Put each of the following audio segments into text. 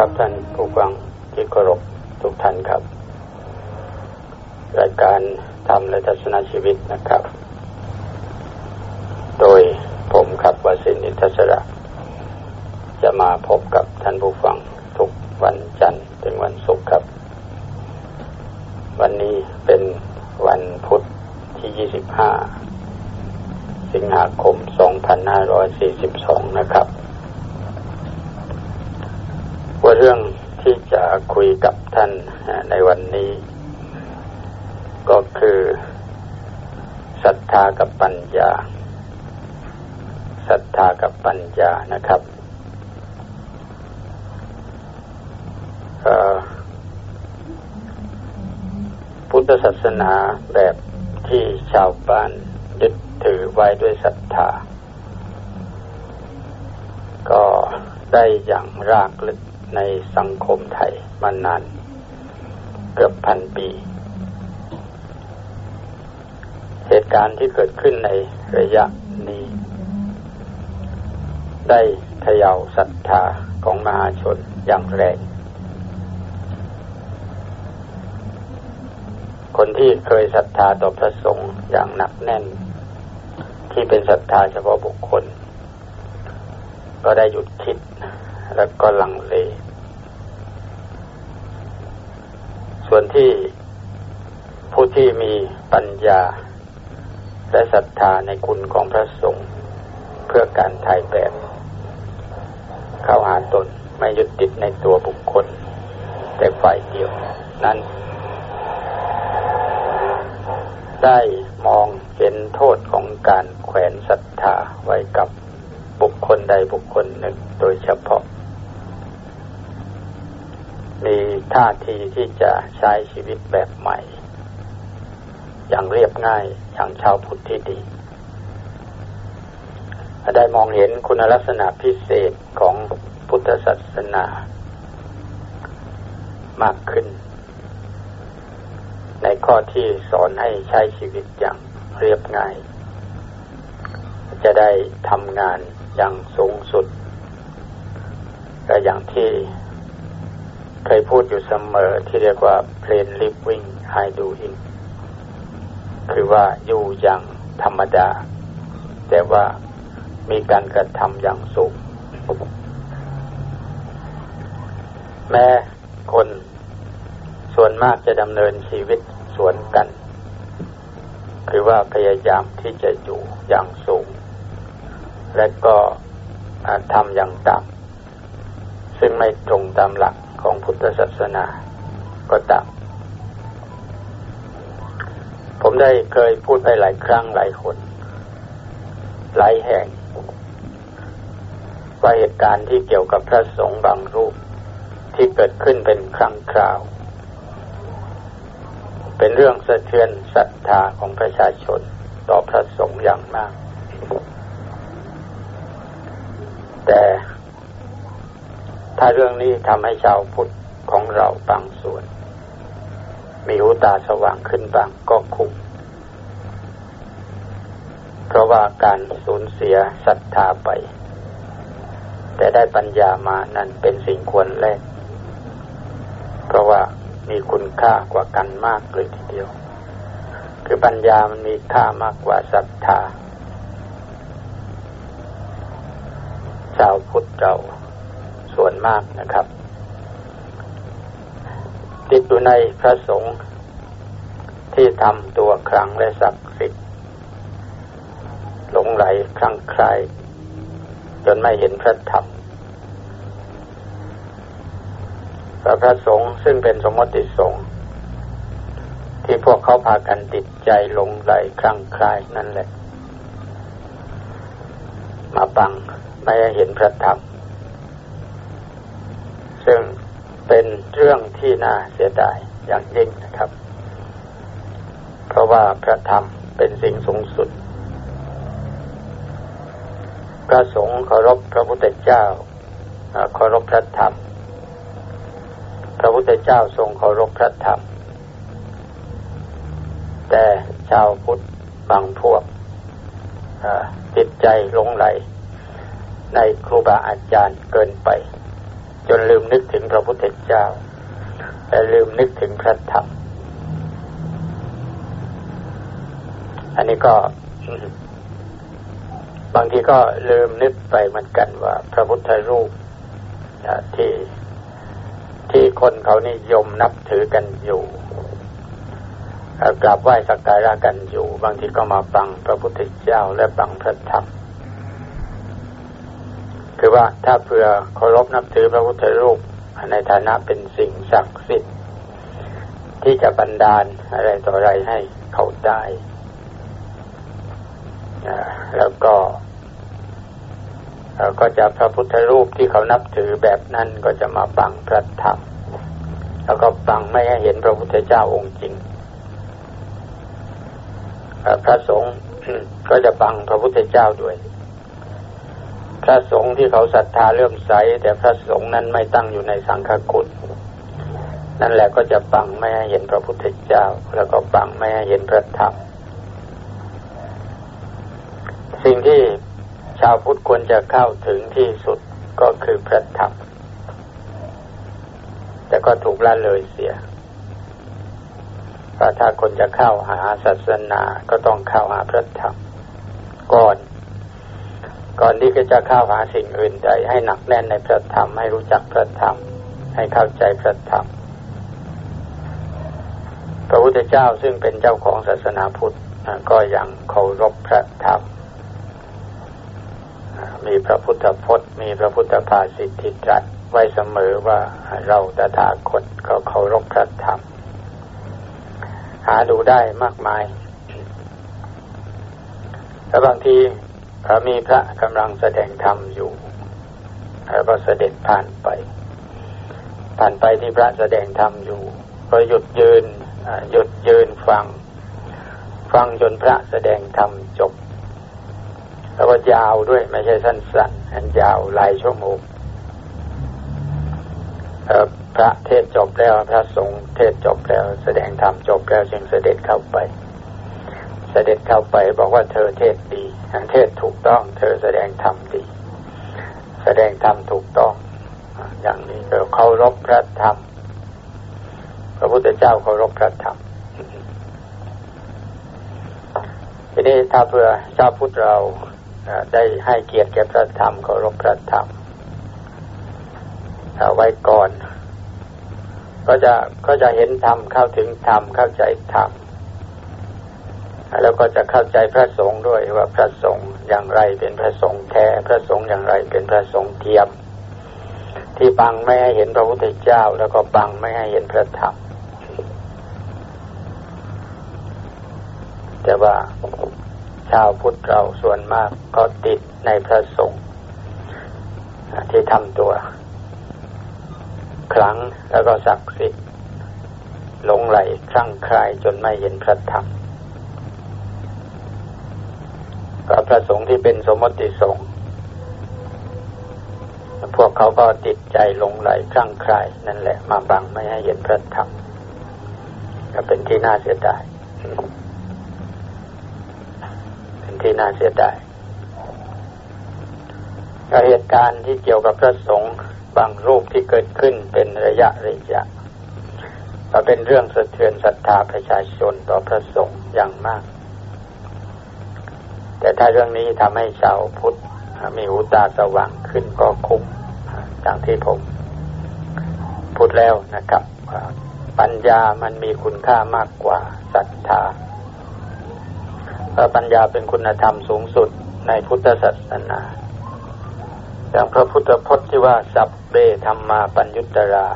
ครับท่านผู้ฟังที่เคารพทุกท่านครับ รายการทำและทัศนชีวิตนะครับ โดยผมครับวสินอินทศระจะมาพบกับท่านผู้ฟังทุกวันจันทร์ถึงวันศุกร์ครับ วันนี้เป็นวันพุธที่ 25 สิงหาคม 2542 นะครับว่า เรื่องที่จะคุยกับท่านในวันนี้ ก็คือศรัทธากับปัญญาศรัทธากับปัญญานะครับพุทธศาสนาแบบที่ชาวบ้านยึดถือไว้ด้วยศรัทธา ก็ได้อย่างรากลึก ในสังคมไทยมานาน เกือบพันปี เหตุการณ์ที่เกิดขึ้นในระยะนี้ ได้ทยาศรัทธาของมหาชนอย่างแรง คนที่เคยศรัทธาต่อพระสงฆ์อย่างหนักแน่น ที่เป็นศรัทธาเฉพาะบุคคล ก็ได้หยุดคิดแล้วก็ลังเล ส่วน ที่ผู้ที่มีปัญญา และศรัทธาในคุณของพระสงฆ์เพื่อการถ่ายแบบ เข้าหาตนไม่ยึดติดในตัวบุคคล แต่ฝ่ายเดียวนั้น ได้มองเห็นโทษของการแขวนศรัทธาไว้กับบุคคลใดบุคคลหนึ่งโดยเฉพาะ มีท่าทีที่จะใช้ชีวิตแบบใหม่ อย่างเรียบง่ายอย่างชาวพุทธที่ดีได้มองเห็นคุณลักษณะพิเศษของพุทธศาสนามากขึ้น ในข้อที่สอนให้ใช้ชีวิตอย่างเรียบง่าย จะได้ทำงานอย่างสูงสุดและอย่างที่ ยพูดอยู่เสมอที่เรียกว่า plain living high doing คือว่าอยู่อย่างธรรมดา แต่ว่ามีการกระทำอย่างสูง แม้คนส่วนมากจะดำเนินชีวิตสวนกัน คือว่าพยายามที่จะอยู่อย่างสูง และก็ทำอย่างต่ำซึ่งไม่ตรงตามหลัก ของพุทธศาสนาก็ตามผมได้เคยพูดไปหลายครั้งหลายคนหลายแห่ง ว่าเหตุการณ์ที่เกี่ยวกับพระสงฆ์บางรูปที่เกิดขึ้นเป็นครั้งคราว เป็นเรื่องสะเทือนศรัทธาของประชาชนต่อพระสงฆ์อย่างมาก แต่ ถ้าเรื่องนี้ทำให้ชาวพุทธของเราบางส่วน มีหูตาสว่างขึ้นบางก็คุ้มเพราะว่าการสูญเสียศรัทธาไป แต่ได้ปัญญามานั่นเป็นสิ่งควรแลกเพราะว่ามีคุณค่ากว่ากันมากเลยทีเดียว คือปัญญามันมีค่ามากกว่าศรัทธาชาวพุทธเรา ส่วนมากนะครับ ติดอยู่ในพระสงฆ์ที่ทำตัวครั้งและศักดิ์สิทธิ์หลงไหลคลั่งคลายจนไม่เห็นพระธรรมพระพระสงฆ์ซึ่งเป็นสมมติสงฆ์ที่พวกเขาพากันติดใจหลงไหลคลั่งคลายนั่นแหละ มาบังไม่เห็นพระธรรมซึ่ง เป็นเรื่องที่น่าเสียดายอย่างยิ่งนะครับ เพราะว่าพระธรรมเป็นสิ่งสูงสุด พระสงฆ์เคารพพระพุทธเจ้าเคารพพระธรรม พระพุทธเจ้าทรงเคารพพระธรรม แต่ชาวพุทธบางพวกติดใจลงไหล ในครูบาอาจารย์เกินไป นลืมนึกถึงพระพุทธเจ้า แต่ลืมนึกถึงพระธรรม อันนี้ก็ บางทีก็ลืมนึกไปเหมือนกันว่า พระพุทธรูปที่ที่คนเขานิยมนับถือกันอยู่กราบไหว้สักการะกันอยู่ บางทีก็มาฟังพระพุทธเจ้าและฟังพระธรรม คือว่าถ้าเผื่อเคารพนับถือพระพุทธรูปในฐานะเป็นสิ่งศักดิ์สิทธิ์ที่จะบันดาลอะไรต่ออะไรให้เขาได้แล้วก็ก็จะพระพุทธรูปที่เขานับถือแบบนั้นก็จะมาฟังพระธรรมแล้วก็ฟังไม่ให้เห็นพระพุทธเจ้าองค์จริงพระสงฆ์ก็จะฟังพระพุทธเจ้าด้วย พระสงฆ์ที่เขาศรัทธาเลื่อมใส แต่พระสงฆ์นั้นไม่ตั้งอยู่ในสังฆกุฎนั่นแหละก็จะฟังไม่ให้เห็นพระพุทธเจ้า แล้วก็ฟังไม่ให้เห็นพระธรรมสิ่งที่ชาวพุทธควรจะเข้าถึงที่สุดก็คือพระธรรมแต่ก็ถูกละเลยเสียว่าถ้าคนจะเข้าหาศาสนาก็ต้องเข้าหาพระธรรมก่อน ก่อนที่จะเข้าหาสิ่งอื่นใดให้หนักแน่นในพระธรรมให้รู้จักพระธรรม ให้เข้าใจพระธรรมพระพุทธเจ้าซึ่งเป็นเจ้าของศาสนาพุทธก็ยังเคารพพระธรรมมีพระพุทธพจน์ มีพระพุทธภาษิตที่ตรัสไว้เสมอว่าเราตถาคตก็เคารพพระธรรม หาดูได้มากมาย แล้วบางที มีพระกำลังแสดงธรรมอยู่แล้วก็เสด็จผ่านไป ผ่านไปที่พระแสดงธรรมอยู่ ก็หยุดยืนหยุดยืนฟัง ฟังจนพระแสดงธรรมจบ แล้วก็ยาวด้วยไม่ใช่สั้นๆอันยาวหลายชั่วโมงพระเทศจบแล้วพระสงฆ์เทศจบแล้ว แสดงธรรมจบแล้วจึงเสด็จเข้าไป เสด็จเข้าไปบอกว่าเธอเทศดีเทศถูกต้อง เธอแสดงธรรมดี แสดงธรรมถูกต้อง อย่างนี้ก็เคารพพระธรรม พระพุทธเจ้าเคารพพระธรรมทีนี้ถ้าเพื่อเจ้าพุทธเราได้ให้เกียรติแก่พระธรรมเคารพพระธรรมเอาไว้ก่อน ก็จะก็จะเห็นธรรมเข้าถึงธรรมเข้าใจธรรม แล้วก็จะเข้าใจพระสงฆ์ด้วยว่าพระสงฆ์อย่างไรเป็นพระสงฆ์แท้พระสงฆ์อย่างไรเป็นพระสงฆ์เทียม ที่บังไม่ให้เห็นพระพุทธเจ้า แล้วก็บังไม่ให้เห็นพระธรรมแต่ว่าชาวพุทธเราส่วนมากก็ติดในพระสงฆ์ที่ทำตัว ครั้งแล้วก็ศักดิ์สิทธิ์หลงไหลคลั่งคลายจนไม่เห็นพระธรรม ก็พระสงฆ์ที่เป็นสมมติสงฆ์พวกเขาก็ติดใจหลงไหลคลั่งคลายนั่นแหละ มาบังไม่ให้เห็นพระธรรมก็เป็นที่น่าเสียดายเป็นที่น่าเสียดายเหตุการณ์ที่เกี่ยวกับพระสงฆ์บางรูปที่เกิดขึ้นเป็นระยะระยะก็เป็นเรื่องสะเทือนศรัทธาประชาชนต่อพระสงฆ์อย่างมาก แต่ถ้าเรื่องนี้ทำให้ชาวพุทธมีหูตาสว่างขึ้นก็คุ้มอย่างที่ผมพูดแล้วนะครับ ปัญญามันมีคุณค่ามากกว่าศรัทธาเพราะปัญญาเป็นคุณธรรมสูงสุดในพุทธศาสนาอย่างพระพุทธพจน์ที่ว่าสัพเบธรรมาปัญญุตรา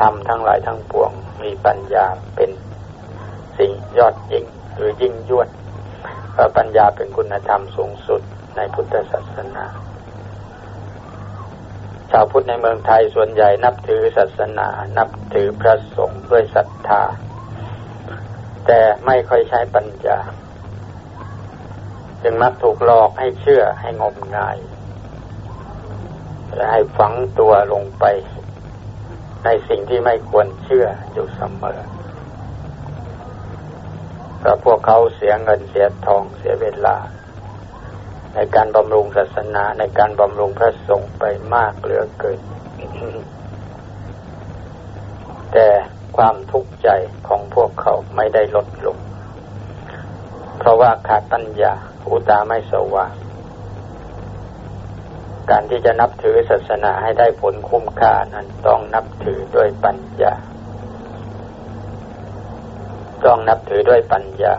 ธรรมทั้งหลายทั้งปวง มีปัญญาเป็นสิ่งยอดยิ่งหรือยิ่งยวด พระปัญญาเป็นคุณธรรมสูงสุดในพุทธศาสนา ชาวพุทธในเมืองไทยส่วนใหญ่นับถือศาสนา นับถือพระสงฆ์ด้วยศรัทธา แต่ไม่ค่อยใช้ปัญญา จึงมักถูกหลอกให้เชื่อให้งมงายและให้ฝังตัวลงไป ในสิ่งที่ไม่ควรเชื่ออยู่เสมอ เพราะพวกเขาเสียเงินเสียทองเสียเวลา ในการบำรุงศาสนาในการบำรุงพระสงฆ์ไปมากเหลือเกิน แต่ความทุกข์ใจของพวกเขาไม่ได้ลดลง เพราะว่าขาดปัญญาหูตาไม่สว่างการที่จะนับถือศาสนาให้ได้ผลคุ้มค่านั้นต้องนับถือด้วยปัญญา ต้องนับถือด้วยปัญญา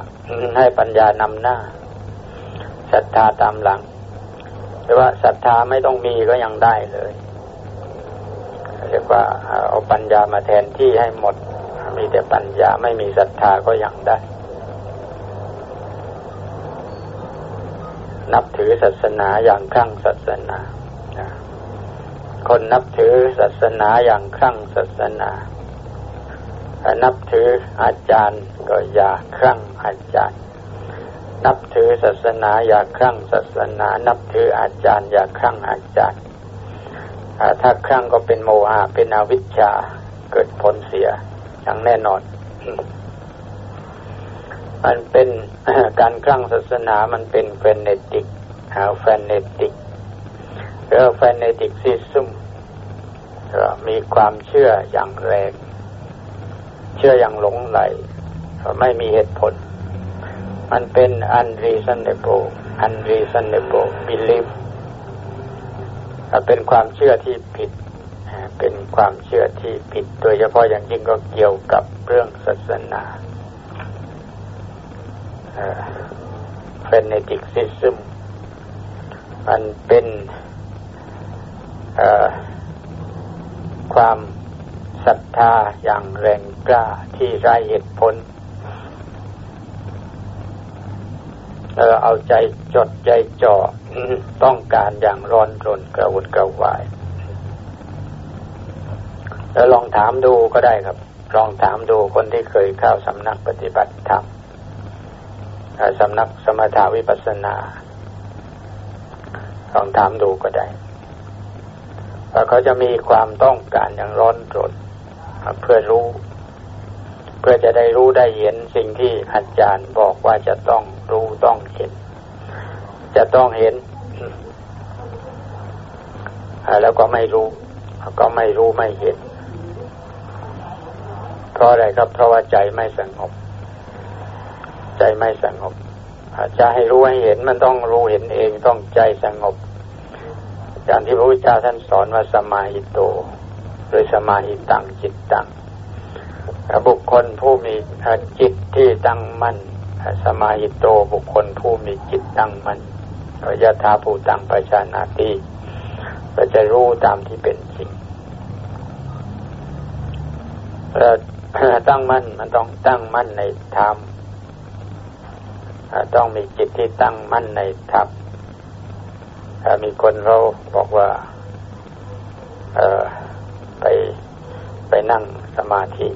ให้ปัญญานำหน้าศรัทธาตามหลัง แต่ว่าศรัทธาไม่ต้องมีก็ยังได้เลยเรียกว่าเอาปัญญามาแทนที่ให้หมด มีแต่ปัญญาไม่มีศรัทธาก็ยังได้ นับถือศาสนาอย่างคลั่งศาสนา คนนับถือศาสนาอย่างคลั่งศาสนา นับถืออาจารย์ก็อย่าคลั่งอาจารย์ นับถือศาสนาอย่าคลั่งศาสนา นับถืออาจารย์อย่าคลั่งอาจารย์ ถ้าคลั่งก็เป็นโมหะเป็นอวิชชาเกิดผลเสียอย่างแน่นอน มันเป็นการคลั่งศาสนามันเป็น fanatic หา fanatic หรือ fanaticism มีความเชื่ออย่างแรง เชื่ออย่างหลงไหลไม่มีเหตุผล มันเป็น unreasonable unreasonable belief เป็นความเชื่อที่ผิด เป็นความเชื่อที่ผิด โดยเฉพาะอย่างยิ่งก็เกี่ยวกับเรื่องศาสนาเฟนเนติกซิซึมมันเป็นความ ศรัทธาอย่างแรงกล้าที่ไร้เหตุผลเออเอาใจจดใจจ่อต้องการอย่างร้อนรนกระวนกระวายแล้วลองถามดูก็ได้ครับ ลองถามดูคนที่เคยเข้าสำนักปฏิบัติธรรมสำนักสมถาวิปัสสนา ลองถามดูก็ได้ว่าเขาจะมีความต้องการอย่างร้อนรน เพื่อรู้ เพื่อจะได้รู้ได้เห็นสิ่งที่อาจารย์บอกว่าจะต้องรู้ต้องเห็น จะต้องเห็นแล้วก็ไม่รู้ ก็ไม่รู้ไม่เห็น เพราะอะไรครับเพราะว่าใจไม่สงบ ใจไม่สงบจะให้รู้ให้เห็นมันต้องรู้เห็นเองต้องใจสงบอย่างที่พระพุทธเจ้าท่านสอนว่าสมาหิโต โดยสมาหิตังจิตตังบุคคลผู้มีจิตที่ตั้งมั่นสมาหิโตบุคคลผู้มีจิตตั้งมั่นยะถาภูตังปัชานาติก็จะรู้ตามที่เป็นจริงตั้งมั่นมันต้องตั้งมั่นในธรรมต้องมีจิตที่ตั้งมั่นในธรรมมีคนเขาบอกว่า ไปนั่งสมาธิ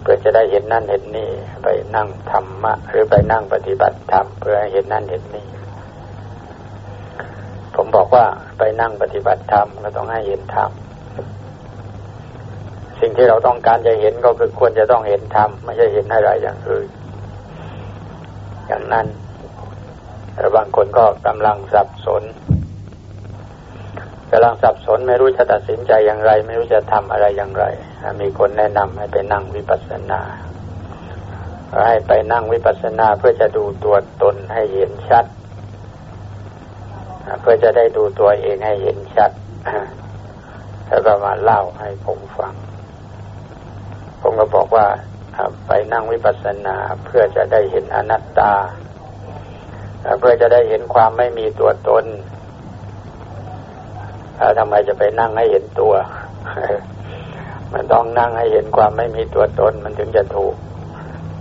เพื่อจะได้เห็นนั่นเห็นนี่ไปนั่งธรรมะ หรือไปนั่งปฏิบัติธรรมเพื่อเห็นนั่นเห็นนี่ผมบอกว่าไปนั่งปฏิบัติธรรมก็ต้องให้เห็นธรรมสิ่งที่เราต้องการจะเห็นก็คือควรจะต้องเห็นธรรมไม่ใช่เห็นอะไรอย่างอื่นอย่างนั้นแต่บางคนก็กำลังสับสน กำลังสับสนไม่รู้จะตัดสินใจอย่างไร ไม่รู้จะทำอะไรอย่างไร มีคนแนะนำให้ไปนั่งวิปัสสนาให้ไปนั่งวิปัสสนาเพื่อจะดูตัวตนให้เห็นชัด เพื่อจะได้ดูตัวเองให้เห็นชัด แล้วก็มาเล่าให้ผมฟัง ผมก็บอกว่าไปนั่งวิปัสสนาเพื่อจะได้เห็นอนัตตา เพื่อจะได้เห็นความไม่มีตัวตน ทำไมจะไปนั่งให้เห็นตัว มันต้องนั่งให้เห็นความไม่มีตัวตน มันถึงจะถูก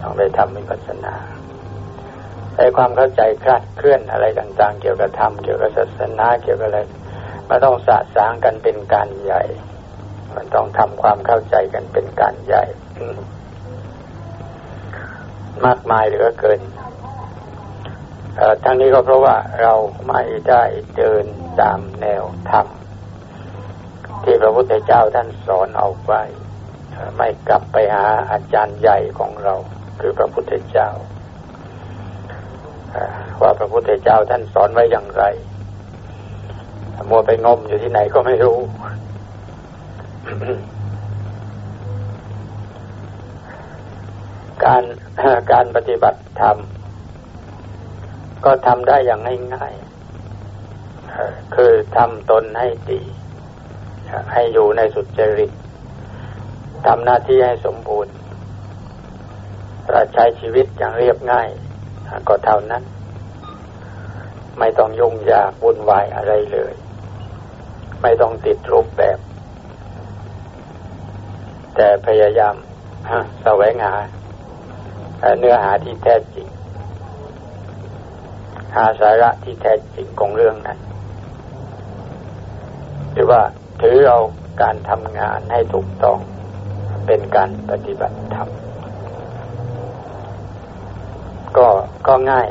ต้องไปทำวิปัสสนาไอ้ความเข้าใจคลาดเคลื่อนอะไรต่าง ๆ เกี่ยวกับธรรมเกี่ยวกับศาสนาเกี่ยวกับอะไรมันต้องสะสางกันเป็นการใหญ่ มันต้องทำความเข้าใจกันเป็นการใหญ่มากมายเหลือเกินทั้งนี้ก็เพราะว่าเราไม่ได้เดินตามแนวธรรม ที่พระพุทธเจ้าท่านสอนเอาไว้ไม่กลับไปหาอาจารย์ใหญ่ของเรา คือพระพุทธเจ้า ว่าพระพุทธเจ้าท่านสอนไว้อย่างไรมัวไปงมอยู่ที่ไหนก็ไม่รู้ การการปฏิบัติธรรมก็ทำได้อย่างง่ายๆคือทำตนให้ดี ให้อยู่ในสุจริตทำหน้าที่ให้สมบูรณ์เราใช้ชีวิตอย่างเรียบง่าย ก็เท่านั้น ไม่ต้องยุ่งยากวุ่นวายอะไรเลย ไม่ต้องติดรูปแบบ แต่พยายามแสวงหาเนื้อหาที่แท้จริง หาสาระที่แท้จริงของเรื่องนั้น หรือว่า ถือเอาการทำงานให้ถูกต้องเป็นการปฏิบัติธรรมก็ก็ง่าย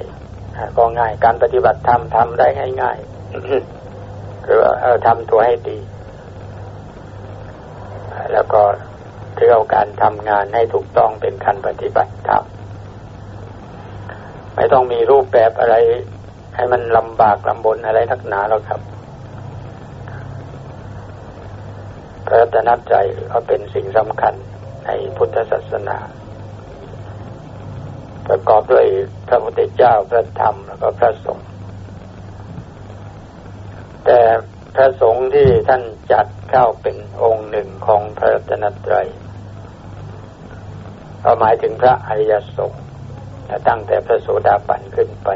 ก็ง่ายการปฏิบัติธรรมทำได้ง่ายๆคือว่าทำตัวให้ดี แล้วก็ถือเอาการทำงานให้ถูกต้องเป็นการปฏิบัติธรรมไม่ต้องมีรูปแบบอะไร ให้มันลำบากลำบนอะไรทักหนาหรอกครับ พระรัตนใจก็เป็นสิ่งสำคัญในพุทธศาสนา ประกอบด้วยพระพุทธเจ้าพระธรรมแล้วก็พระสงฆ์แต่พระสงฆ์ที่ท่านจัดเข้าเป็นองค์หนึ่งของพระรัตนตรัยก็หมายถึงพระอริยสงฆ์ตั้งแต่พระโสดาบันขึ้นไป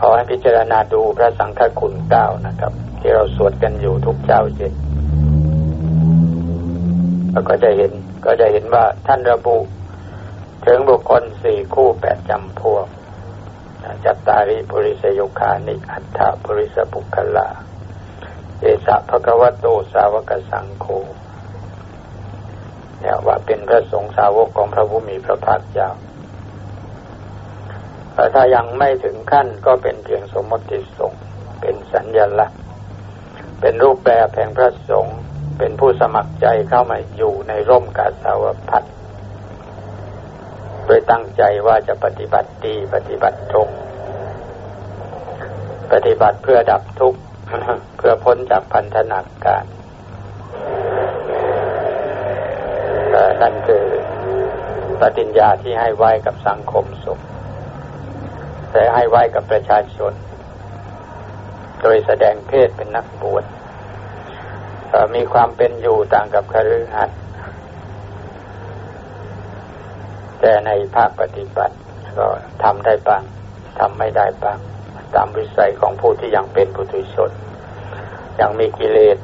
ขอให้พิจารณาดูพระสังฆคุณเก้านะครับ ที่เราสวดกันอยู่ทุกเช้าเย็นแล้วก็จะเห็นก็จะเห็นว่าท่านระบุ ถึงบุคคลสี่คู่แปดจำพวกจัตตาริปุริสยุคานิอัฏฐปุริสบุคลาเอสะภะคะวะโตสาวกสังโฆเนี่ยว่าเป็นพระสงฆ์สาวกของพระผู้มีพระภาคเจ้าถ้ายังไม่ถึงขั้นก็เป็นเพียงสมมติสงฆ์เป็นสัญญลักษณ์ เป็นรูปแบบแห่งพระสงฆ์เป็นผู้สมัครใจเข้ามาอยู่ในร่มกาสาวพัดโดยตั้งใจว่าจะปฏิบัติดีปฏิบัติตรง ปฏิบัติเพื่อดับทุกข์ เพื่อพ้นจากพันธนาการนั่นคือปฏิญญาที่ให้ไว้กับสังคมสุขแต่ให้ไว้กับประชาชน โดยแสดงเพศเป็นนักบวชมีความเป็นอยู่ต่างกับคฤหัสถ์แต่ในภาคปฏิบัติ ก็ทำได้บ้างทำไม่ได้บ้าง ตามวิสัยของผู้ที่ยังเป็นปุถุชนยังมีกิเลส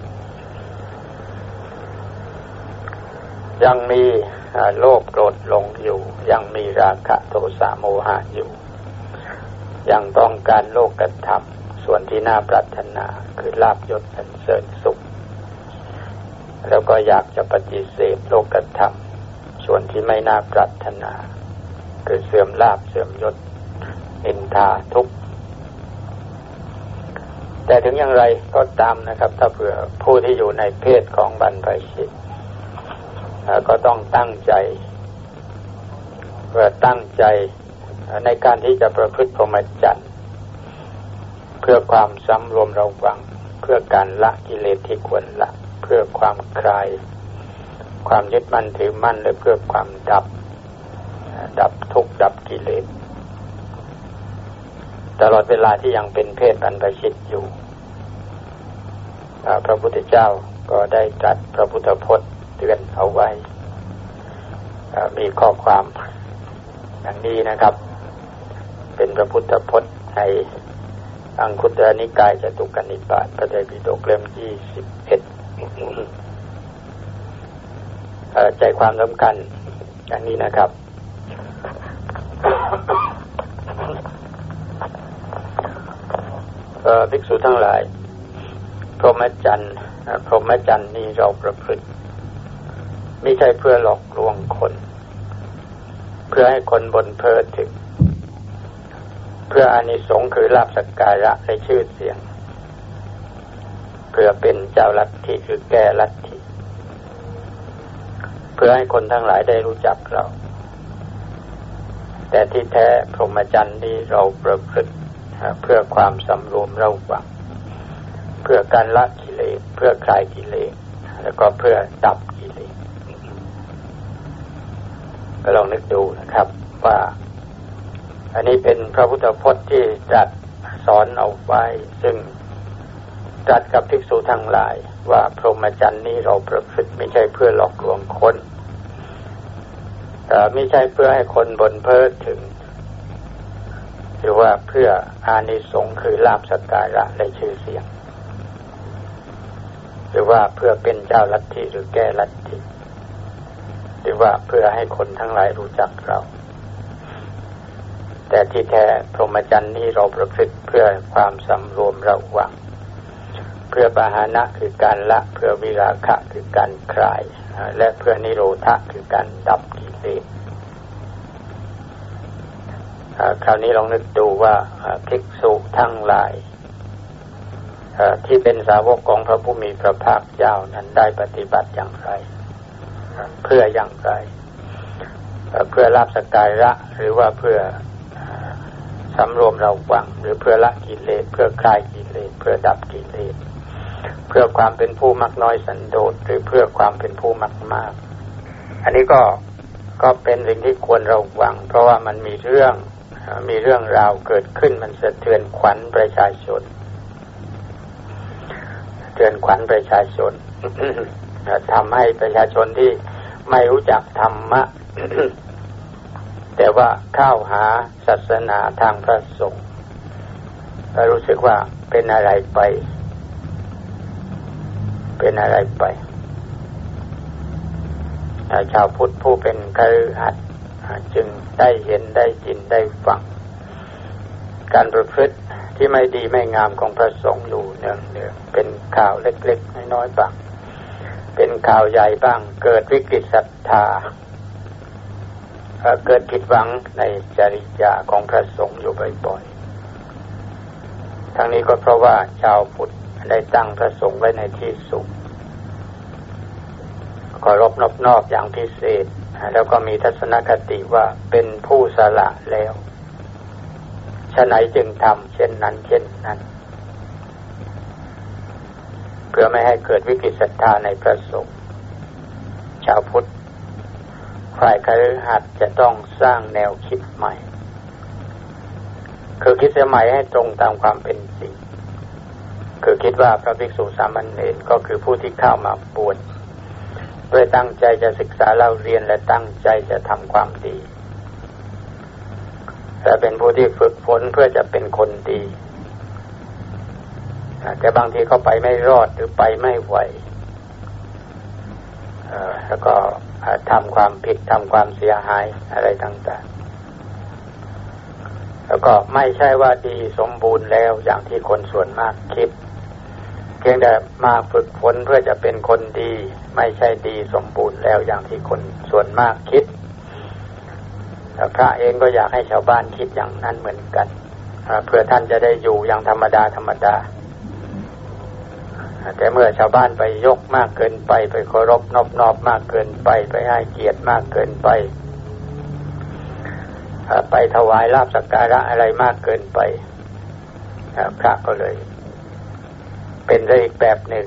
ยังมีโลภโกรธหลงอยู่ ยังมีราคะโทสะโมหะอยู่ ยังต้องการโลกกระทำ ส่วนที่น่าปรารถนาคือลาบยศสรรเสริญสุข แล้วก็อยากจะปฏิเสธโลกธรรม ส่วนที่ไม่น่าปรารถนา คือเสื่อมลาบเสื่อมยศอินทาทุกแต่ถึงอย่างไรก็ตามนะครับ ถ้าเผื่อผู้ที่อยู่ในเพศของบรรพชิตก็ต้องตั้งใจเพื่อตั้งใจในการที่จะประพฤติพรหมจรรย์ พื่อความสำรวมระวัง เพื่อการละกิเลสที่ควรละ เพื่อความคลาย ความยึดมั่นถือมั่นและเพื่อความดับ ดับทุกข์ดับกิเลสตลอดเวลาที่ยังเป็นเพศอันประชิตอยู่ พระพุทธเจ้าก็ได้ตรัสพระพุทธพจน์เตือนเอาไว้ มีข้อความอย่างนี้นะครับ เป็นพระพุทธพจน์ใน อังคุตรนิกายจตุกนิบาตพระไตรปิฎกเล่มที่สิบเอ็ดใจความสำคัญอย่างนี้นะครับ ภิกษุทั้งหลาย พรหมจรรย์พรหมจรรย์นี้เราประพฤติไม่ใช่เพื่อหลอกลวงคน เพื่อให้คนบนเพอถึง เพื่ออานิสงส์คือลาบสักการะและชื่อเสียง เพื่อเป็นเจ้าลัทธิคือแก้ลัทธิ เพื่อให้คนทั้งหลายได้รู้จักเรา แต่ที่แท้พรหมจรรย์นี้เราประพฤติเพื่อความสำรวมระวังเพื่อการละกิเลสเพื่อคลายกิเลสแล้วก็เพื่อดับกิเลสก็ลองนึกดูนะครับว่า อันนี้เป็นพระพุทธพจน์ที่จัดสอนเอาไว้ ซึ่งจัดกับภิกษุทั้งหลาย ว่าพรหมจรรย์นี้เราประพฤติไม่ใช่เพื่อหลอกลวงคนแต่ไม่ใช่เพื่อให้คนบนเพ้อถึง หรือว่าเพื่ออานิสงส์คือลาบสการะและชื่อเสียง หรือว่าเพื่อเป็นเจ้าลัทธิหรือแก้ลัทธิ หรือว่าเพื่อให้คนทั้งหลายรู้จักเรา แต่ที่แท้พรหมจรรย์นี้เราประพฤติเพื่อความสำรวมระวัง เพื่อปหานะคือการละ เพื่อวิราคะคือการคลาย และเพื่อนิโรธะคือการดับกิเลสคราวนี้ลองนึกดูว่าภิกษุทั้งหลายที่เป็นสาวกของพระผู้มีพระภาคเจ้านั้นได้ปฏิบัติอย่างไร เพื่ออย่างไร เพื่อรับสกายะหรือว่าเพื่อ สำรวมเราวัง หรือเพื่อละกิเลสเพื่อคลายกิเลสเพื่อดับกิเลสเพื่อความเป็นผู้มักน้อยสันโดษหรือเพื่อความเป็นผู้มักมาก อันนี้ก็ก็เป็นสิ่งที่ควรระวัง เพราะว่ามันมีเรื่องมีเรื่องราวเกิดขึ้นมันสะเทือนขวัญประชาชนเตือนขวัญประชาชนทำให้ประชาชนที่ไม่รู้จักธรรมะ แต่ว่าเข้าหาศาสนาทางพระสงฆ์รู้สึกว่าเป็นอะไรไป เป็นอะไรไปชาวพุทธผู้เป็นคฤหัสถ์จึงได้เห็นได้ยินได้ฟัง การประพฤติที่ไม่ดีไม่งามของพระสงฆ์อยู่เนืองเนืองเป็นข่าวเล็กๆน้อยๆบ้าง เป็นข่าวใหญ่บ้าง เกิดวิกฤตศรัทธา เกิดผิดหวังในจริยาของพระสงฆ์อยู่บ่อยๆ ทั้งนี้ก็เพราะว่าชาวพุทธได้ตั้งพระสงฆ์ไว้ในที่สูงเคารพนอบนอบอย่างพิเศษ แล้วก็มีทัศนคติว่าเป็นผู้สละแล้วฉะไหนจึงทำเช่นนั้นเช่นนั้น เพื่อไม่ให้เกิดวิกฤตศรัทธาในพระสงฆ์ชาวพุทธ ฝ่ายคฤหัสถ์จะต้องสร้างแนวคิดใหม่ คือคิดสมัยให้ตรงตามความเป็นจริง คือคิดว่าพระภิกษุสามเณรก็คือผู้ที่เข้ามาบวชด้วยตั้งใจจะศึกษาเล่าเรียนและตั้งใจจะทำความดีแต่เป็นผู้ที่ฝึกฝนเพื่อจะเป็นคนดีแต่บางทีเขาไปไม่รอดหรือไปไม่ไหว แล้วก็ทำความผิดทำความเสียหายอะไรต่างๆ แล้วก็ไม่ใช่ว่าดีสมบูรณ์แล้วอย่างที่คนส่วนมากคิด เพียงแต่มาฝึกฝนเพื่อจะเป็นคนดี ไม่ใช่ดีสมบูรณ์แล้วอย่างที่คนส่วนมากคิดพระเองก็อยากให้ชาวบ้านคิดอย่างนั้นเหมือนกันเพื่อท่านจะได้อยู่อย่างธรรมดาธรรมดา แต่เมื่อชาวบ้านไปยกมากเกินไป ไปเคารพนอบนอบมากเกินไป ไปให้เกียรติมากเกินไป ไปถวายลาบสักการะอะไรมากเกินไปพระก็เลย เป็นเอีกแบบหนึ่ง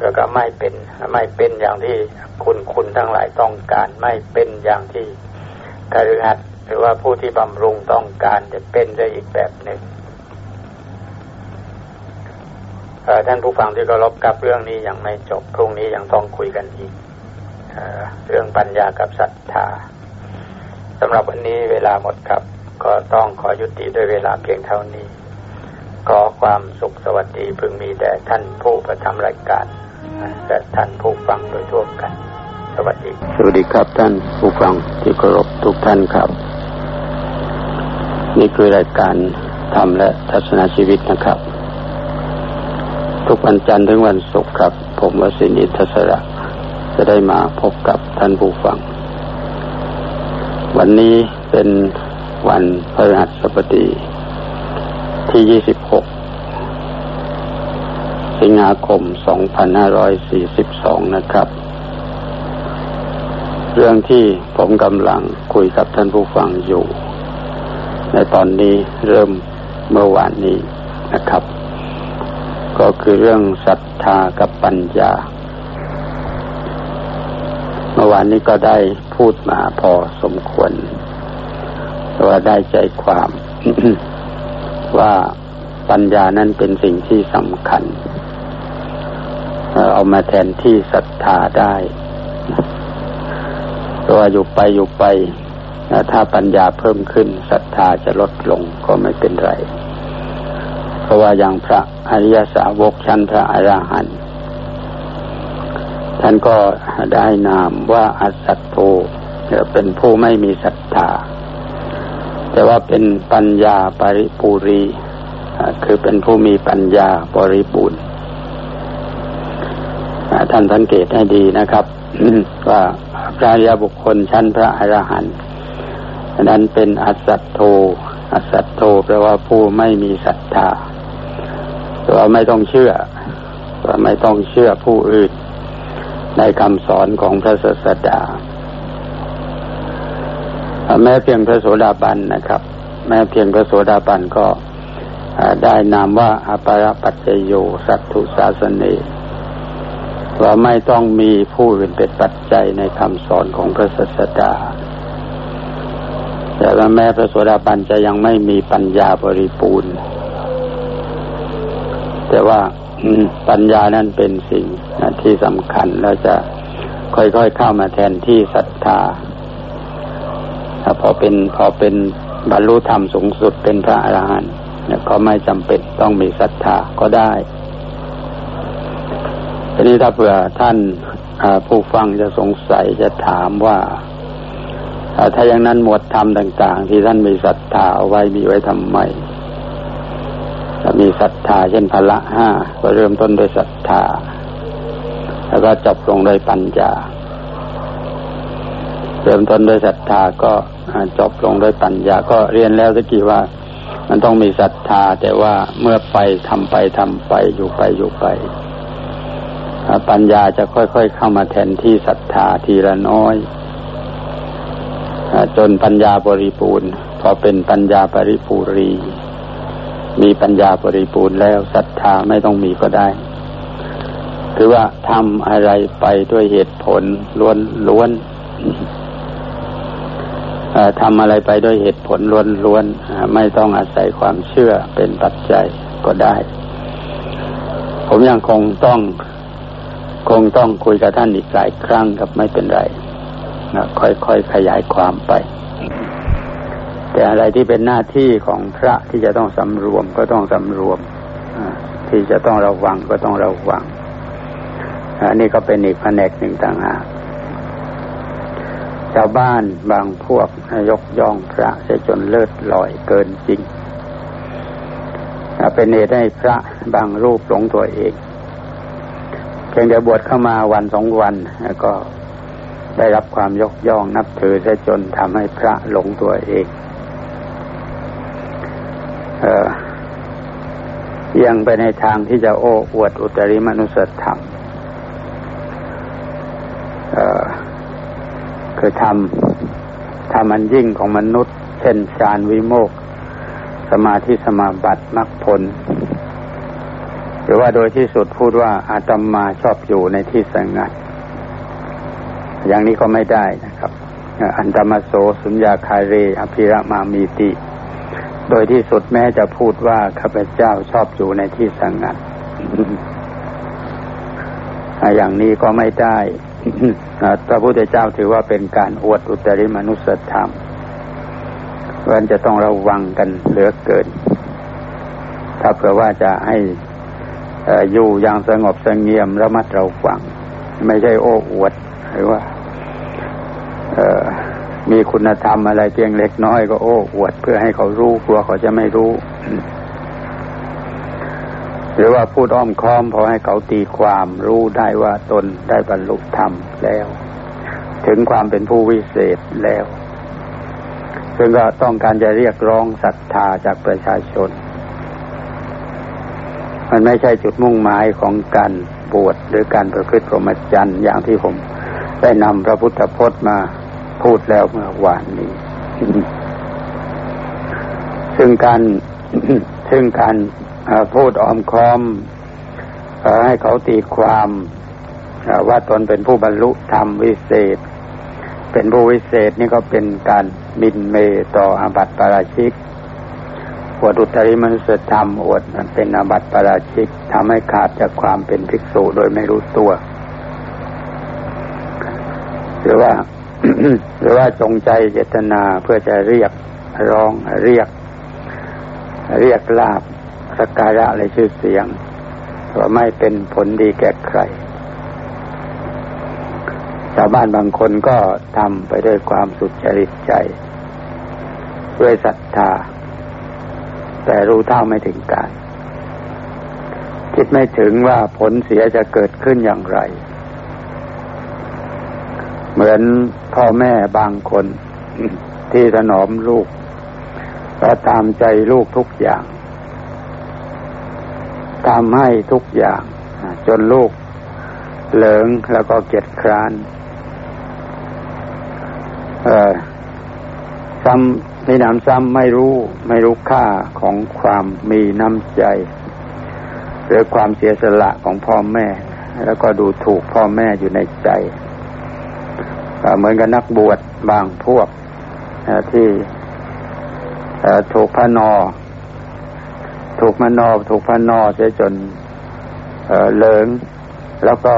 แล้วก็ไม่เป็น ไม่เป็นอย่างที่คุณคุณทั้งหลายต้องการ ไม่เป็นอย่างที่กฤหัสหรือว่าผู้ที่บำรุงต้องการจะเป็นได้อีกแบบหนึ่ง ท่านผู้ฟังที่เคารพกับเรื่องนี้ยังไม่จบพรุ่งนี้ยังต้องคุยกันอีกเรื่องปัญญากับศรัทธาสำหรับวันนี้เวลาหมดครับ ก็ต้องขอยุติด้วยเวลาเพียงเท่านี้ ขอความสุขสวัสดีพึงมีแด่ท่านผู้ประทำรายการและท่านผู้ฟังโดยทั่วกัน สวัสดี สวัสดีครับท่านผู้ฟังที่เคารพทุกท่านครับ นี่คือรายการธรรมและทัศนชีวิตนะครับ ทุกวันจันทร์ถึงวันศุกร์ครับ ผมวสินิทศระจะได้มาพบกับท่านผู้ฟัง วันนี้เป็นวันพฤหัสบดีที่ 26 สิงหาคม 2542 นะครับ เรื่องที่ผมกำลังคุยกับท่านผู้ฟังอยู่ ในตอนนี้เริ่มเมื่อวานนี้นะครับ ก็คือเรื่องศรัทธากับปัญญา เมื่อวานนี้ก็ได้พูดมาพอสมควรว่าได้ใจความ ว่าปัญญานั้นเป็นสิ่งที่สำคัญ เอามาแทนที่ศรัทธาได้ตัวอยู่ไปอยู่ไปถ้าปัญญาเพิ่มขึ้นศรัทธาจะลดลงก็ไม่เป็นไร เพราะว่าอย่างพระอริยสาวกชั้นพระอราหันต์ท่านก็ได้นามว่าอัสัตโธเป็นผู้ไม่มีศรัทธา แต่ว่าเป็นปัญญาปริปูรี คือเป็นผู้มีปัญญาบริบูรณ์ท่านสังเกตให้ดีนะครับว่าพระยาบุคคลชั้นพระอรหันต์นั้นเป็นอัสัตโธอัสัตโธแปลว่าผู้ไม่มีศรัทธา แปลว่าไม่ต้องเชื่อว่าไม่ต้องเชื่อผู้อื่น ในคำสอนของพระศาสดาแม้เพียงพระโสดาบันนะครับ แม้เพียงพระโสดาบันก็ได้นามว่าอปรปัจจโยสัตถุสาสเนว่าไม่ต้องมีผู้อื่นเป็นปัจจัยในคำสอนของพระศาสดา แต่ว่าแม้พระโสดาบันจะยังไม่มีปัญญาบริบูรณ์ แต่ว่าปัญญานั้นเป็นสิ่งที่สำคัญแล้วจะค่อยๆเข้ามาแทนที่ศรัทธาพอเป็นพอเป็นบรรลุธรรมสูงสุดเป็นพระอรหันต์ก็ไม่จำเป็นต้องมีศรัทธาก็ได้ทีนี้ถ้าเผื่อท่านผู้ฟังจะสงสัยจะถามว่าถ้าอย่างนั้นหมวดธรรมต่าง ๆ ที่ท่านมีศรัทธาเอาไว้มีไว้ทำไม มีศรัทธาเช่นพละห้าก็เริ่มต้นด้วยศรัทธา แล้วก็จบลงด้วยปัญญา เริ่มต้นด้วยศรัทธาก็จบลงด้วยปัญญา ก็เรียนแล้วตะกี้ว่า มันต้องมีศรัทธา แต่ว่าเมื่อไปทำไปทำไปอยู่ไปอยู่ไปปัญญาจะค่อยๆเข้ามาแทนที่ศรัทธาทีละน้อยจนปัญญาบริบูรณ์พอเป็นปัญญาบริปูรี มีปัญญาบริบูรณ์แล้วศรัทธาไม่ต้องมีก็ได้ คือว่าทำอะไรไปด้วยเหตุผลล้วนล้วนทำอะไรไปด้วยเหตุผลล้วนล้วนไม่ต้องอาศัยความเชื่อเป็นปัจจัยก็ได้ ผมยังคงต้องคงต้องคุยกับท่านอีกหลายครั้งกับไม่เป็นไรนะค่อยๆขยายความไป แต่อะไรที่เป็นหน้าที่ของพระที่จะต้องสำรวมก็ต้องสำรวมที่จะต้องระวังก็ต้องระวังอันนี้ก็เป็นอีกแผนกหนึ่งต่างหากชาวบ้านบางพวกยกย่องพระเสียจนเลิศลอยเกินจริงเป็นเหตุให้พระบางรูปหลงตัวเองเพียงเดียวบวชเข้ามาวันสองวันแล้วก็ได้รับความยกย่องนับถือซะจนทำให้พระหลงตัวเอง ยังไปในทางที่จะโอ้อวดอุตริมนุสธรรมคือทำทำมันยิ่งของมนุษย์ เช่นฌานวิโมก สมาธิสมาบัติมรรคผล หรือว่าโดยที่สุดพูดว่าอาตมาชอบอยู่ในที่สงัด อย่างนี้ก็ไม่ได้นะครับ อันตมโสสุญญาคาเร อภิรมามีติ โดยที่สุดแม้จะพูดว่าข้าพเจ้าชอบอยู่ในที่สงัดอย่างนี้ก็ไม่ได้พระพุทธเจ้าถือว่าเป็นการอวดอุตริมนุสธรรมเพราะจะต้องระวังกันเหลือเกิน ถ้าเผื่อว่าจะให้อยู่อย่างสงบสงเงียมระมัดระวัง ไม่ใช่โอ้อวดหรือว่า มีคุณธรรมอะไรเพียงเล็กน้อยก็โอ้อวดเพื่อให้เขารู้กลัวเขาจะไม่รู้ หรือว่าพูดอ้อมค้อมพอให้เขาตีความรู้ได้ว่าตนได้บรรลุธรรมแล้ว ถึงความเป็นผู้วิเศษแล้ว ซึ่งก็ต้องการจะเรียกร้องศรัทธาจากประชาชน มันไม่ใช่จุดมุ่งหมายของการบวชหรือการประพฤติพรหมจรรย์อย่างที่ผมได้นำพระพุทธพจน์มา พูดแล้วเมื่อวานนี้ ซึ่งการซึ่งการพูดอ้อมค้อมให้เขาตีความว่าตนเป็นผู้บรรลุธรรมวิเศษ เป็นผู้วิเศษนี่ก็เป็นการบินเมต่ออาบัติปาราชิกอวดอุตริมนุสธรรมอวดเป็นอาบัติปาราชิกทำให้ขาดจากความเป็นภิกษุโดยไม่รู้ตัว หรือว่า หรือว่าจงใจเจตนาเพื่อจะเรียกร้องเรียก เรียกลาบสการะอะไรชื่อเสียงว่าไม่เป็นผลดีแก่ใคร ชาวบ้านบางคนก็ทำไปด้วยความสุจริตใจ ด้วยศรัทธา แต่รู้เท่าไม่ถึงการ คิดไม่ถึงว่าผลเสียจะเกิดขึ้นอย่างไร เหมือนพ่อแม่บางคน ที่ถนอมลูกก็ตามใจลูกทุกอย่างทำให้ทุกอย่าง จนลูกเหลิงแล้วก็เกียดคร้านเออซ้ำมีน้ำซ้ำไม่รู้ไม่รู้ค่าของความมีน้ำใจ หรือความเสียสละของพ่อแม่ แล้วก็ดูถูกพ่อแม่อยู่ในใจ เหมือนกับนักบวชบางพวกที่ถูกพระนอ ถูกมนอถูกพระนอเสียจนเลิง แล้วก็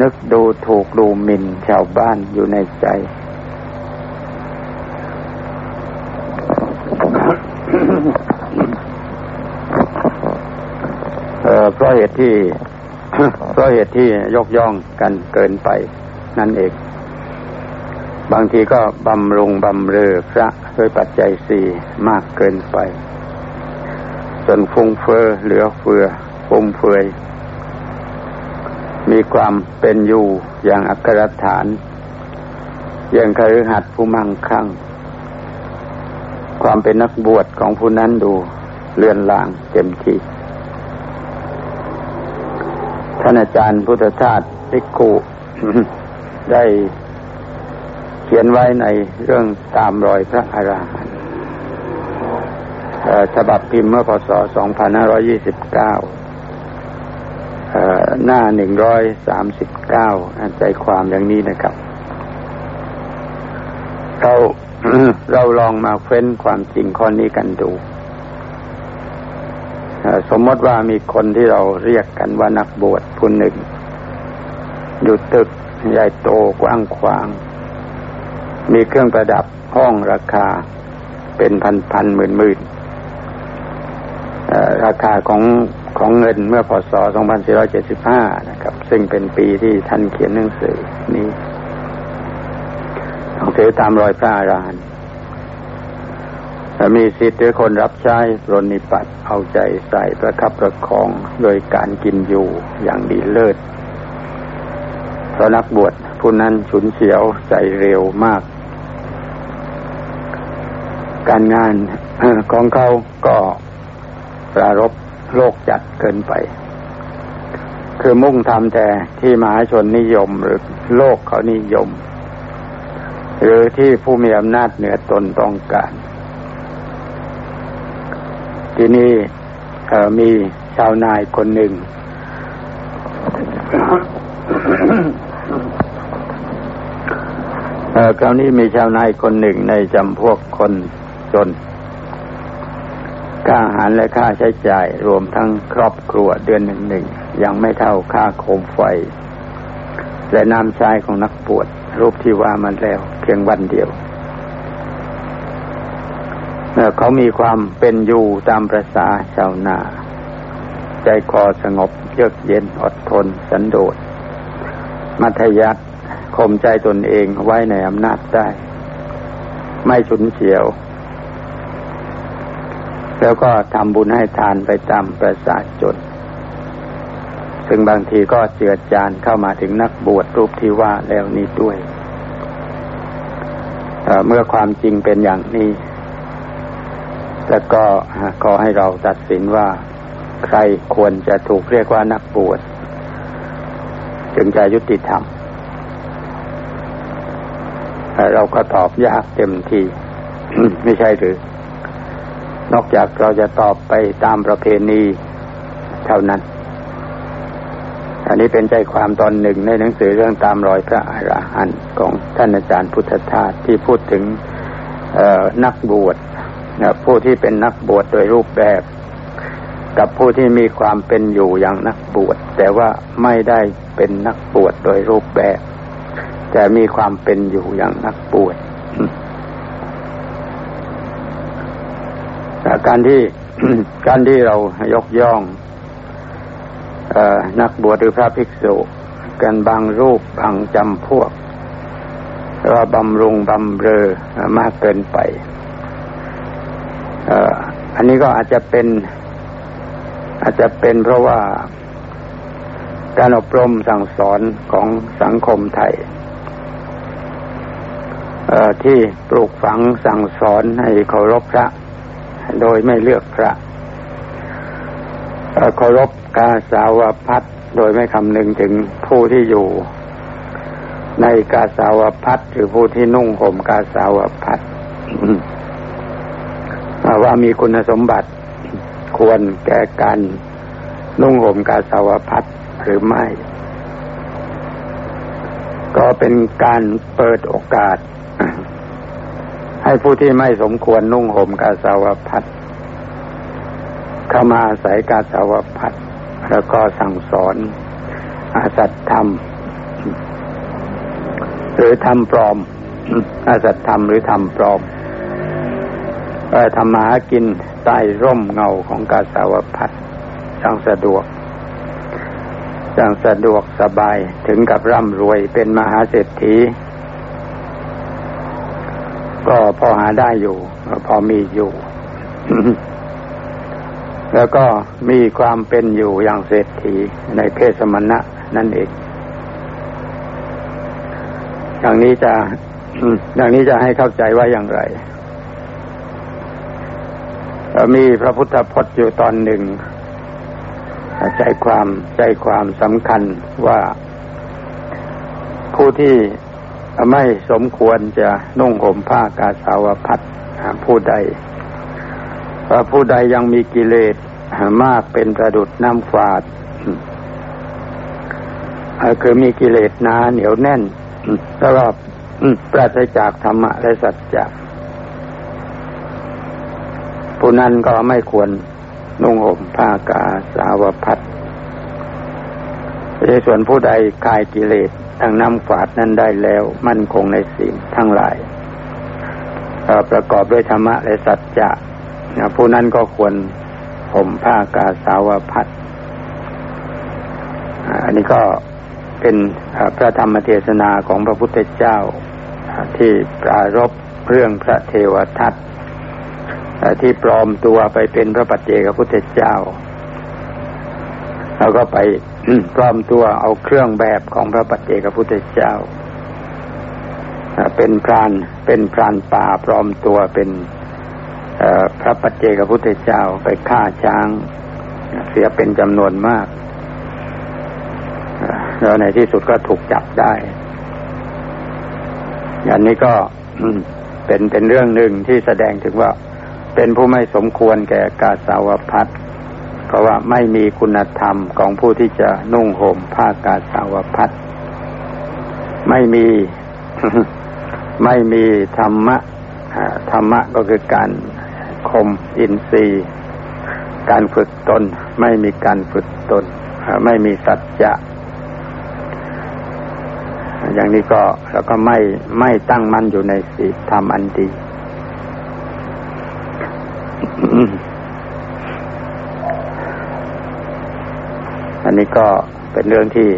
นึกดูถูกดูหมิ่นชาวบ้านอยู่ในใจเพราะเหตุที่ เพราะเหตุที่ยกย่องกันเกินไปนั่นเอง บางทีก็บำรุงบำเรอพระด้วยปัจจัยสี่มากเกินไปจนฟุ้งเฟอ้อเหลือเฟือฟุ่มเฟือยมีความเป็นอยู่อย่างอักรฐาน อย่างคฤหัสถ์ผู้มั่งคั่ง ความเป็นนักบวชของผู้นั้นดูเลื่อนลางเต็มที่ท่านอาจารย์พุทธทาสพิกขุได้ ขียนไว้ในเรื่องตามรอยพระอารหันต์ฉบับพิมพ์เมื่อพศ 2529 หน้า 139 ใจความอย่างนี้นะครับ เราเราลองมาเฟ้นความจริงข้อนี้กันดูสมมติว่ามีคนที่เราเรียกกันว่านักบวชผู้หนึ่ง อยู่ตึกใหญ่โตกว้างขวาง มีเครื่องประดับห้องราคาเป็นพันพันหมื่นหมื่นราคาของของเงินเมื่อพศ 2475 นะครับ ซึ่งเป็นปีที่ท่านเขียนหนังสือนี้ต้องถือตามรอยพระอารหันมีสิทธิ์หรือคนรับใช้รนิปัตเอาใจใส่ประคับประคองโดยการกินอยู่อย่างดีเลิศเพราะนักบวชผู้นั้นฉุนเฉียวใจเร็วมาก การงานของเขาก็ปรารบโลกจัดเกินไป คือมุ่งทำแต่ที่มหาชนนิยมหรือโลกเขานิยม หรือที่ผู้มีอำนาจเหนือตนต้องการ ที่นี่มีชาวนายคนหนึ่ง คราวนี้มีชาวนายคนหนึ่งในจำพวกคน จน ค่าอาหารและค่าใช้จ่าย รวมทั้งครอบครัวเดือนหนึ่งหนึ่งยังไม่เท่าค่าโคมไฟ และน้ำใช้ของนักปวดรูปที่ว่ามันแล้ว เพียงวันเดียวเขามีความเป็นอยู่ตามประษาชาวนา ใจคอสงบ เยือกเย็นอดทน สันโดษ มัธยัติข่มใจตนเองไว้ในอำนาจได้ ไม่ฉุนเฉียว แล้วก็ทำบุญให้ทานไปตามประสาทจนซึ่งบางทีก็เจือจานเข้ามาถึงนักบวชรูปที่ว่าแล้วนี้ด้วยเมื่อความจริงเป็นอย่างนี้ แล้วก็ขอให้เราตัดสินว่า ใครควรจะถูกเรียกว่านักบวชจึงจะยุติธรรมเราก็ตอบยากเต็มทีไม่ใช่หรือ นอกจากเราจะตอบไปตามประเพณีเท่านั้น อันนี้เป็นใจความตอนหนึ่งในหนังสือเรื่องตามรอยพระอรหันต์ของท่านอาจารย์พุทธทาสที่พูดถึงนักบวชผู้ที่เป็นนักบวชโดยรูปแบบ กับผู้ที่มีความเป็นอยู่อย่างนักบวชแต่ว่าไม่ได้เป็นนักบวชโดยรูปแบบ แต่มีความเป็นอยู่อย่างนักบวช การที่การที่เรายกย่องนักบวชหรือพระภิกษุ กันบางรูปบางจำพวกว่าบำรุงบำเรอมากเกินไปอันนี้ก็อาจจะเป็น อาจจะเป็นเพราะว่าการอบรมสั่งสอนของสังคมไทยที่ปลูกฝังสั่งสอนให้เคารพพระ โดยไม่เลือกพระเคารพกาสาวพัดโดยไม่คำนึงถึงผู้ที่อยู่ ในกาสาวพัดหรือผู้ที่นุ่งห่มกาสาวพัดว่ามีคุณสมบัติควรแก่การนุ่งห่มกาสาวพัดหรือไม่ ก็เป็นการเปิดโอกาส ให้ผู้ที่ไม่สมควรนุ่งห่มกาสาวพัดเข้ามาอาศัยกาสาวพัดแล้วก็สั่งสอนอาสัตธรรม หรือทำปลอม อาสัตธรรมหรือทำปลอมทำมาหากินใต้ร่มเงาของกาสาวพัดอย่างสะดวกอย่างสะดวกสบายถึงกับร่ำรวยเป็นมหาเศรษฐี ก็พอหาได้อยู่พอมีอยู่ แล้วก็มีความเป็นอยู่อย่างเศรษฐีในเพศสมณะนั่นเองอย่างนี้จะอย่างนี้จะให้เข้าใจว่าอย่างไรมีพระพุทธพจน์อยู่ตอนหนึ่ง ใจความใจความสำคัญว่าผู้ที่ ไม่สมควรจะนุ่งห่มผ้ากาสาวพัดผู้ใดว่าผู้ใดยังมีกิเลสมากเป็นประดุดน้ำฝาดคือมีกิเลสหนาเหนียวแน่นแล้วก็ปราศจากธรรมะและสัจจะผู้นั้นก็ไม่ควรนุ่งห่มผ้ากาสาวพัดในส่วนผู้ใดคลายกิเลส ทางน้ำฝาดนั้นได้แล้วมั่นคงในศีลทั้งหลายประกอบด้วยธรรมะและสัจจะผู้นั้นก็ควรห่มผ้ากาสาวพัดอันนี้ก็เป็นพระธรรมเทศนาของพระพุทธเจ้าที่ปรารบเรื่องพระเทวทัตที่ปลอมตัวไปเป็นพระปัจเจกพุทธเจ้า แล้วก็ไป ปลอมตัวเอาเครื่องแบบของพระปัจเจกพุทธเจ้า เป็นพรานเป็นพรานป่าปลอมตัวเป็นพระปัจเจกพุทธเจ้าไปฆ่าช้าง เสียเป็นจำนวนมาก แล้วในที่สุดก็ถูกจับได้ อย่างนี้ก็เป็นเป็นเรื่องหนึ่งที่แสดงถึงว่าเป็นผู้ไม่สมควรแก่กาสาวพัด เพราะว่าไม่มีคุณธรรมของผู้ที่จะนุ่งห่มผ้ากาสาวพัดไม่มี ไม่มีธรรมะธรรมะก็คือการคมอินทรีย์ การฝึกตน ไม่มีการฝึกตน ไม่มีสัจจะ อย่างนี้ก็แล้วก็ไม่ไม่ตั้งมั่นอยู่ในศีลธรรมอันดี อันนี้ก็เป็นเรื่องที่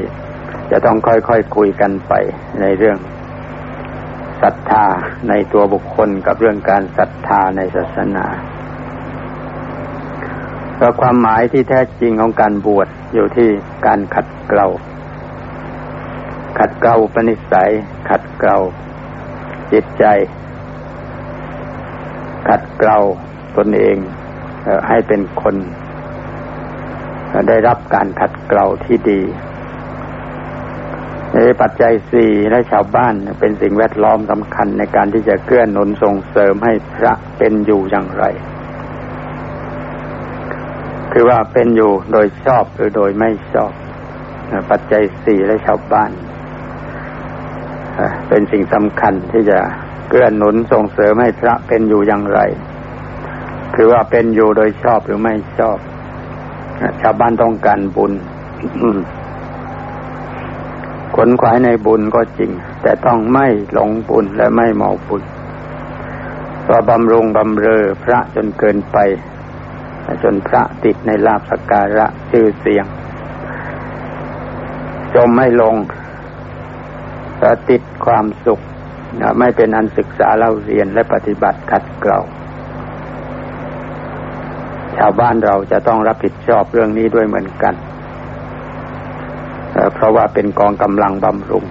จะต้องค่อยๆคคุยกันไปในเรื่องศรัทธาในตัวบุคคลกับเรื่องการศรัทธาในศาสนาก็ความหมายที่แท้จริงของการบวชอยู่ที่การขัดเกลาขัดเกลาปณิสัย ขัดเกลาจิตใจ ขัดเกลาตนเองให้เป็นคน ได้รับการขัดเกลาที่ดีในปัจจัยสี่และชาวบ้านเป็นสิ่งแวดล้อมสำคัญในการที่จะเกื้อหนุนส่งเสริมให้พระเป็นอยู่อย่างไร คือว่าเป็นอยู่โดยชอบหรือโดยไม่ชอบ ปัจจัยสี่และชาวบ้าน เป็นสิ่งสำคัญที่จะเกื้อหนุนส่งเสริมให้พระเป็นอยู่อย่างไร คือว่าเป็นอยู่โดยชอบหรือไม่ชอบ ชาวบ้านต้องการบุญขนขวายในบุญก็จริง แต่ต้องไม่หลงบุญและไม่เมาบุญเพราบำรุงบำเรอพระจนเกินไป จนพระติดในลาบสการะชื่อเสียง จมไม่ลงติดความสุข ไม่เป็นอันศึกษาเล่าเรียนและปฏิบัติขัดเกลา ชาวบ้านเราจะต้องรับผิดชอบเรื่องนี้ด้วยเหมือนกัน เพราะว่าเป็นกองกำลังบำรุง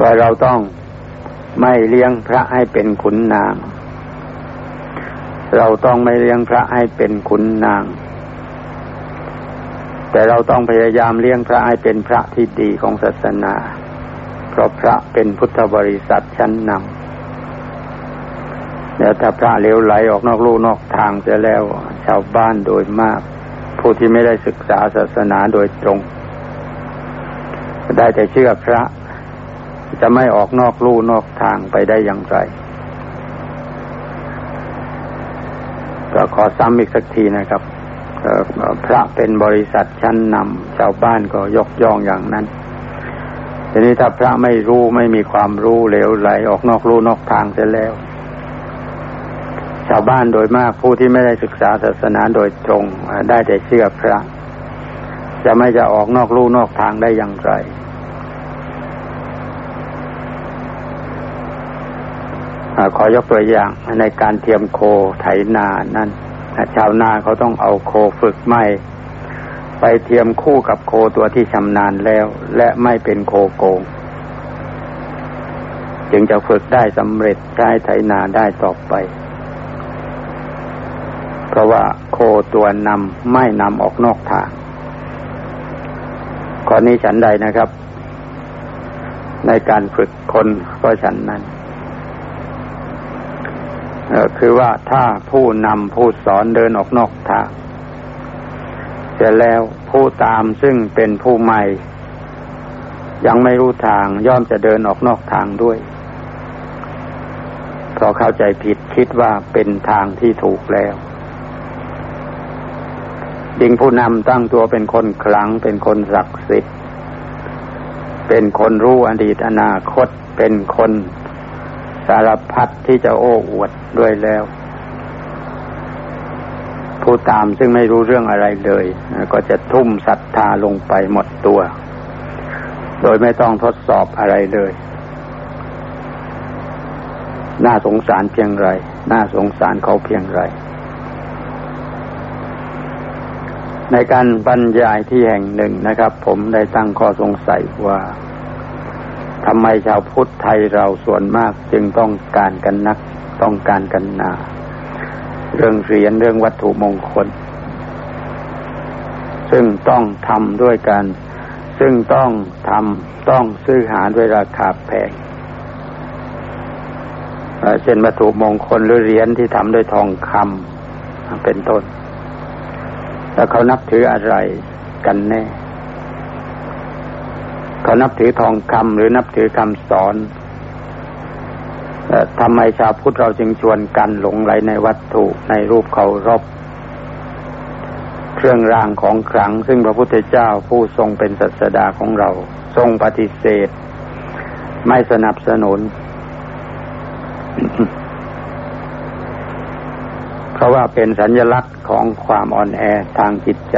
ว่าเราต้องไม่เลี้ยงพระให้เป็นขุนนาง เราต้องไม่เลี้ยงพระให้เป็นขุนนาง แต่เราต้องพยายามเลี้ยงพระให้เป็นพระที่ดีของศาสนา เพราะพระเป็นพุทธบริษัทชั้นนำ แล้วถ้าพระเลวไหลออกนอกลู่นอกทางจะแล้ว ชาวบ้านโดยมาก ผู้ที่ไม่ได้ศึกษาศาสนาโดยตรง ได้แต่เชื่อพระ จะไม่ออกนอกลู่นอกทางไปได้อย่างไรก็ขอซ้ำอีกสักทีนะครับพระเป็นบริษัทชั้นนำชาวบ้านก็ยกย่องอย่างนั้นทีนี้ถ้าพระไม่รู้ไม่มีความรู้เหลวไหลออกนอกลู่นอกทางเสียแล้ว ชาวบ้านโดยมากผู้ที่ไม่ได้ศึกษาศาสนาโดยตรงได้แต่เชื่อพระ จะไม่จะออกนอกลู่นอกทางได้อย่างไร ขอยกตัวอย่างในการเทียมโคไถนานั่นชาวนาเขาต้องเอาโคฝึกไม่ไปเทียมคู่กับโคตัวที่ชำนาญแล้ว และไม่เป็นโคโกงจึงจะฝึกได้สำเร็จใช้ไถนาได้ต่อไป ราะว่าโคตัวนำไม่นำออกนอกทางข้อนี้ฉันใดนะครับ ในการฝึกคนก็ฉันนั้นคือว่าถ้าผู้นำผู้สอนเดินออกนอกทางเสร็จแล้วผู้ตามซึ่งเป็นผู้ใหม่ ยังไม่รู้ทางย่อมจะเดินออกนอกทางด้วยเพราะเข้าใจผิดคิดว่าเป็นทางที่ถูกแล้ว จิงผู้นำตั้งตัวเป็นคนคลังเป็นคนศักดิ์สิทธิ์เป็นคนรู้อดีตอนาคต เป็นคนสารพัดที่จะโอ้อวดด้วยแล้ว ผู้ตามซึ่งไม่รู้เรื่องอะไรเลย ก็จะทุ่มศรัทธาลงไปหมดตัว โดยไม่ต้องทดสอบอะไรเลย น่าสงสารเพียงไร น่าสงสารเขาเพียงไร ในการบรรยายที่แห่งหนึ่งนะครับ ผมได้ตั้งข้อสงสัยว่าทำไมชาวพุทธไทยเราส่วนมากจึงต้องการกันนักต้องการกันนา เรื่องเหรียญเรื่องวัตถุมงคล ซึ่งต้องทำด้วยกัน ซึ่งต้องทำต้องซื้อหาด้วยราคาแพงเช่นวัตถุมงคลหรือเหรียญที่ทำด้วยทองคำเป็นต้น แล้วเขานับถืออะไรกันแน่ เขานับถือทองคำหรือนับถือคำสอนทำไมชาวพุทธเราจึงชวนกันหลงไหลในวัตถุในรูปเคารพเครื่องรางของขลัง ซึ่งพระพุทธเจ้าผู้ทรงเป็นศาสดาของเรา ทรงปฏิเสธ ไม่สนับสนุน ราะว่าเป็นสัญลักษณ์ของความอ่อนแอทางจิตใจ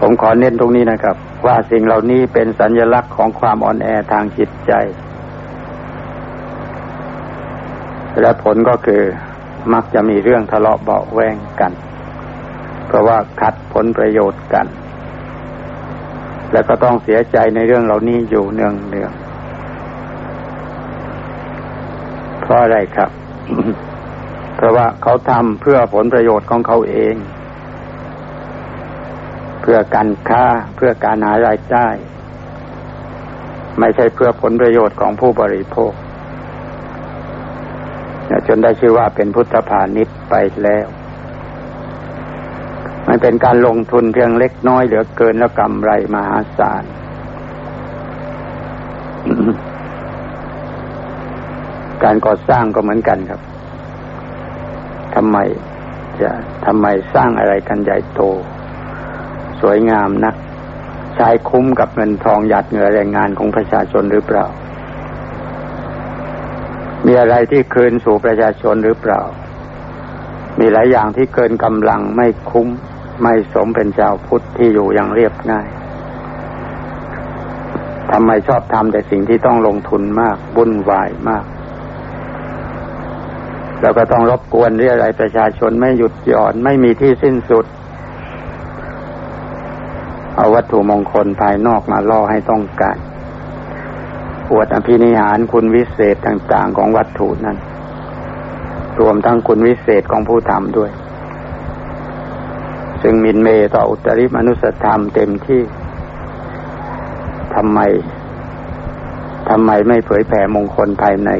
ผมขอเน้นตรงนี้นะครับ ว่าสิ่งเหล่านี้เป็นสัญลักษณ์ของความอ่อนแอทางจิตใจ และผลก็คือมักจะมีเรื่องทะเลาะเบาแวงกัน เพราะว่าขัดผลประโยชน์กัน แล้วก็ต้องเสียใจในเรื่องเหล่านี้อยู่เนืองเนืองเพราะอะไรครับ เพราะว่าเขาทำเพื่อผลประโยชน์ของเขาเอง เพื่อการค้าเพื่อการหารายได้ไม่ใช่เพื่อผลประโยชน์ของผู้บริโภคจนได้ชื่อว่าเป็นพุทธพาณิชย์ไปแล้ว มันเป็นการลงทุนเพียงเล็กน้อยเหลือเกินแล้วกำไรมหาศาลการก่อสร้างก็เหมือนกันครับ ทำไมจะทำไมสร้างอะไรกันใหญ่โต สวยงามนะใช้คุ้มกับเงินทองหยาดเหงื่อแรงงานของประชาชนหรือเปล่า มีอะไรที่คืนสู่ประชาชนหรือเปล่า มีหลายอย่างที่เกินกำลังไม่คุ้มไม่สมเป็นชาวพุทธที่อยู่อย่างเรียบง่ายทำไมชอบทำแต่สิ่งที่ต้องลงทุนมากวุ่นวายมาก แล้วก็ต้องรบกวนเรียอะไรประชาชนไม่หยุดหย่อนไม่มีที่สิ้นสุด เอาวัตถุมงคลภายนอกมาล่อให้ต้องการอวดอภินิหารคุณวิเศษต่างๆของวัตถุนั้น รวมทั้งคุณวิเศษของผู้ทำด้วย ซึ่งมินเมต่ออุตริมนุสธรรมเต็มที่ทำไมทำไมไม่เผยแผ่มงคลภายใน